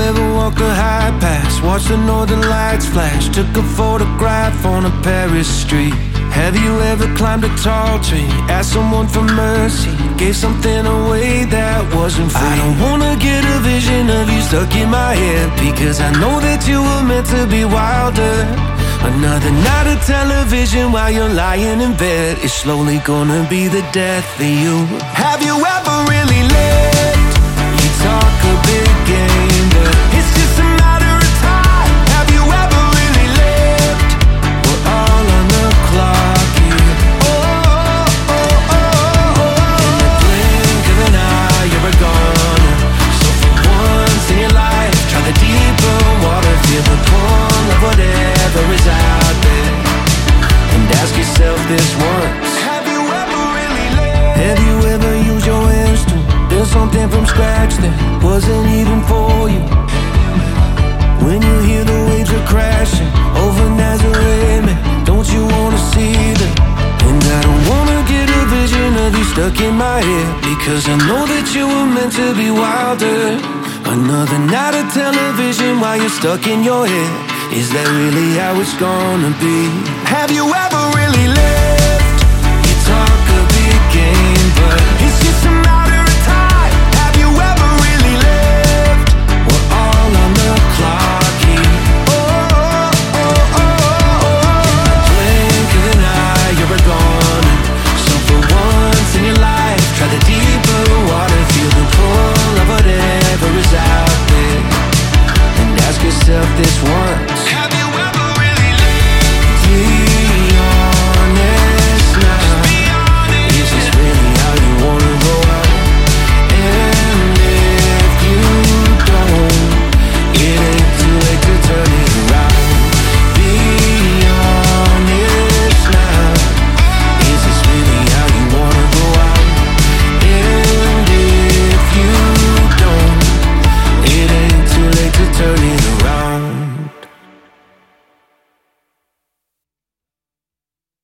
ever walked a high pass? Watched the northern lights flash? Took a photograph on a Paris street? Have you ever climbed a tall tree? Asked someone for mercy? Gave something away that wasn't free? I don't wanna get a vision of you stuck in my head Because I know that you were meant to be wilder Another night of television while you're lying in bed It's slowly gonna be the death of you Have you ever really something from scratch that wasn't even for you? When you hear the waves are crashing over Nazareth, man, don't you wanna see them? And I don't wanna get a vision of you stuck in my head because I know that you were meant to be wilder. Another night of television while you're stuck in your head. Is that really how it's gonna be? Have you ever